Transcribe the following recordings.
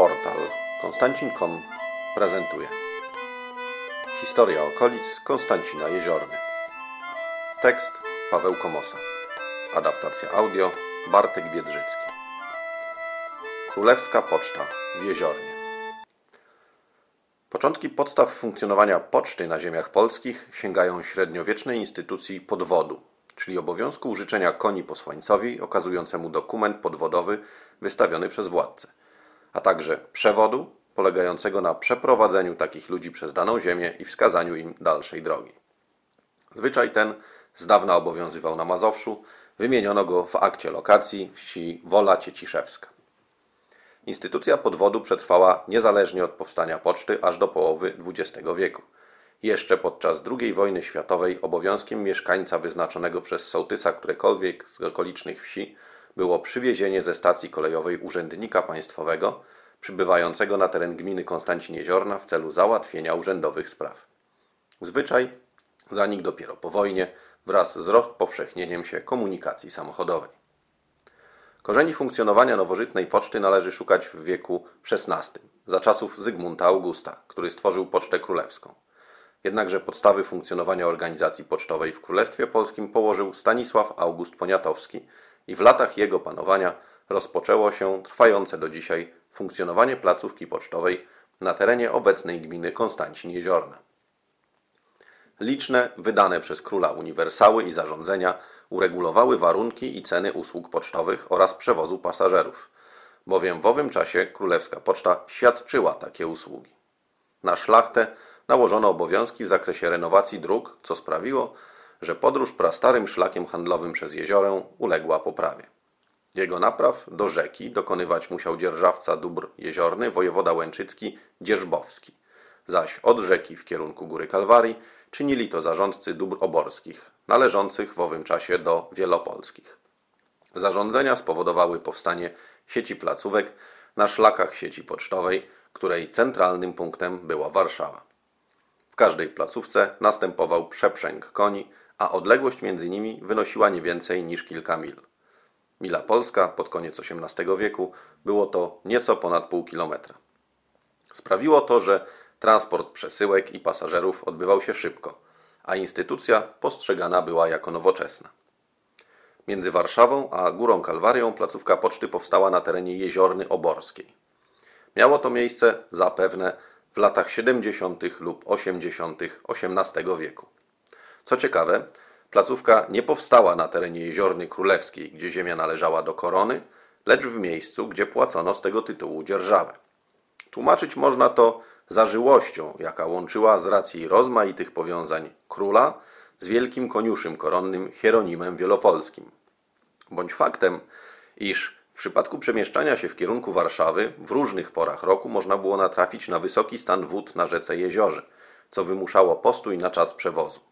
Portal. Konstancin.com prezentuje. Historia okolic Konstancina Jeziorny. Tekst Paweł Komosa. Adaptacja audio Bartek Biedrzycki. Królewska Poczta w Jeziornie. Początki podstaw funkcjonowania poczty na ziemiach polskich sięgają średniowiecznej instytucji podwodu, czyli obowiązku użyczenia koni posłańcowi okazującemu dokument podwodowy wystawiony przez władcę a także przewodu polegającego na przeprowadzeniu takich ludzi przez daną ziemię i wskazaniu im dalszej drogi. Zwyczaj ten z dawna obowiązywał na Mazowszu, wymieniono go w akcie lokacji wsi Wola Cieciszewska. Instytucja podwodu przetrwała niezależnie od powstania poczty aż do połowy XX wieku. Jeszcze podczas II wojny światowej obowiązkiem mieszkańca wyznaczonego przez sołtysa którekolwiek z okolicznych wsi było przywiezienie ze stacji kolejowej urzędnika państwowego przybywającego na teren gminy Konstancin Jeziorna w celu załatwienia urzędowych spraw. Zwyczaj zanikł dopiero po wojnie wraz z rozpowszechnieniem się komunikacji samochodowej. Korzeni funkcjonowania nowożytnej poczty należy szukać w wieku XVI, za czasów Zygmunta Augusta, który stworzył Pocztę Królewską. Jednakże podstawy funkcjonowania organizacji pocztowej w Królestwie Polskim położył Stanisław August Poniatowski i w latach jego panowania rozpoczęło się trwające do dzisiaj funkcjonowanie placówki pocztowej na terenie obecnej gminy Konstancin Jeziorna. Liczne, wydane przez króla uniwersały i zarządzenia uregulowały warunki i ceny usług pocztowych oraz przewozu pasażerów, bowiem w owym czasie królewska poczta świadczyła takie usługi. Na szlachtę nałożono obowiązki w zakresie renowacji dróg, co sprawiło, podróż prastarym szlakiem handlowym przez jeziorę uległa poprawie. Jego napraw do rzeki dokonywać musiał dzierżawca dóbr jeziorny, wojewoda łęczycki Dzierżbowski, zaś od rzeki w kierunku Góry Kalwarii czynili to zarządcy dóbr oborskich, należących w owym czasie do wielopolskich. Zarządzenia spowodowały powstanie sieci placówek na szlakach sieci pocztowej, której centralnym punktem była Warszawa. W każdej placówce następował przeprzęg koni, a odległość między nimi wynosiła nie więcej niż kilka mil. Mila Polska pod koniec XVIII wieku było to nieco ponad pół kilometra. Sprawiło to, że transport przesyłek i pasażerów odbywał się szybko, a instytucja postrzegana była jako nowoczesna. Między Warszawą a Górą Kalwarią placówka poczty powstała na terenie Jeziorny Oborskiej. Miało to miejsce zapewne w latach 70. lub 80. XVIII wieku. Co ciekawe, placówka nie powstała na terenie Jeziorny Królewskiej, gdzie ziemia należała do korony, lecz w miejscu, gdzie płacono z tego tytułu dzierżawę. Tłumaczyć można to zażyłością, jaka łączyła z racji rozmaitych powiązań króla z wielkim koniuszym koronnym Hieronimem Wielopolskim. Bądź faktem, iż w przypadku przemieszczania się w kierunku Warszawy w różnych porach roku można było natrafić na wysoki stan wód na rzece Jeziorze, co wymuszało postój na czas przewozu.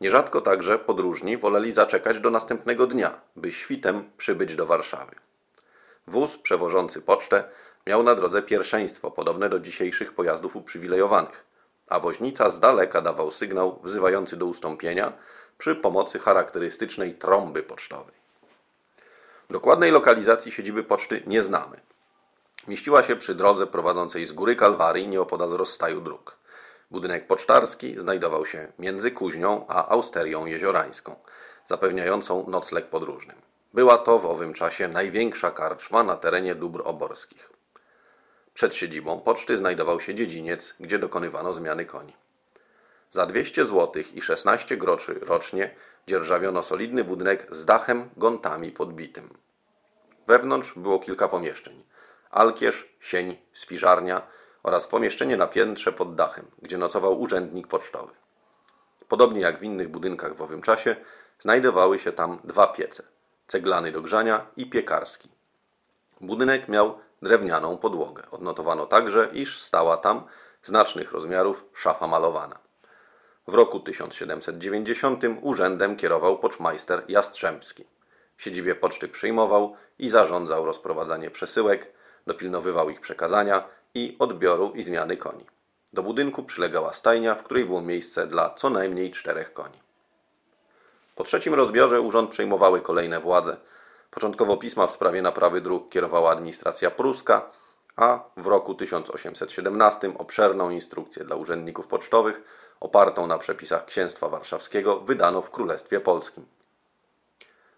Nierzadko także podróżni woleli zaczekać do następnego dnia, by świtem przybyć do Warszawy. Wóz przewożący pocztę miał na drodze pierwszeństwo podobne do dzisiejszych pojazdów uprzywilejowanych, a woźnica z daleka dawał sygnał wzywający do ustąpienia przy pomocy charakterystycznej trąby pocztowej. Dokładnej lokalizacji siedziby poczty nie znamy. Mieściła się przy drodze prowadzącej z góry Kalwarii nieopodal rozstaju dróg. Budynek pocztarski znajdował się między kuźnią a austerią jeziorańską, zapewniającą nocleg podróżnym. Była to w owym czasie największa karczma na terenie dóbr oborskich. Przed siedzibą poczty znajdował się dziedziniec, gdzie dokonywano zmiany koni. Za 200 zł i 16 groszy rocznie dzierżawiono solidny budynek z dachem gontami podbitym. Wewnątrz było kilka pomieszczeń. Alkierz, sień, sfiżarnia – oraz pomieszczenie na piętrze pod dachem, gdzie nocował urzędnik pocztowy. Podobnie jak w innych budynkach w owym czasie, znajdowały się tam dwa piece ceglany do grzania i piekarski. Budynek miał drewnianą podłogę. Odnotowano także, iż stała tam znacznych rozmiarów szafa malowana. W roku 1790 urzędem kierował poczmajster Jastrzębski. W siedzibie poczty przyjmował i zarządzał rozprowadzanie przesyłek, dopilnowywał ich przekazania i odbioru i zmiany koni. Do budynku przylegała stajnia, w której było miejsce dla co najmniej czterech koni. Po trzecim rozbiorze urząd przejmowały kolejne władze. Początkowo pisma w sprawie naprawy dróg kierowała administracja pruska, a w roku 1817 obszerną instrukcję dla urzędników pocztowych opartą na przepisach księstwa warszawskiego wydano w Królestwie Polskim.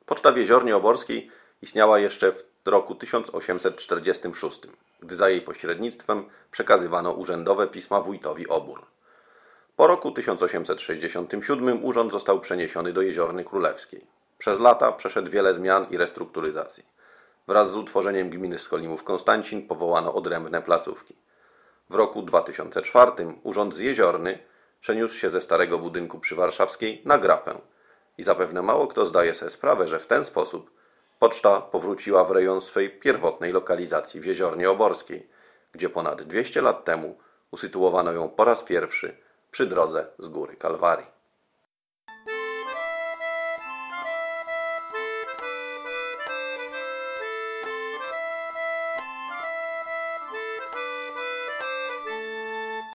Poczta w Jeziornie Oborskiej istniała jeszcze w roku 1846, gdy za jej pośrednictwem przekazywano urzędowe pisma wójtowi Obór. Po roku 1867 urząd został przeniesiony do Jeziorny Królewskiej. Przez lata przeszedł wiele zmian i restrukturyzacji. Wraz z utworzeniem gminy Skolimów Konstancin powołano odrębne placówki. W roku 2004 urząd z Jeziorny przeniósł się ze starego budynku przy Warszawskiej na Grapę i zapewne mało kto zdaje sobie sprawę, że w ten sposób poczta powróciła w rejon swej pierwotnej lokalizacji w Jeziornie Oborskiej, gdzie ponad 200 lat temu usytuowano ją po raz pierwszy przy drodze z góry Kalwarii.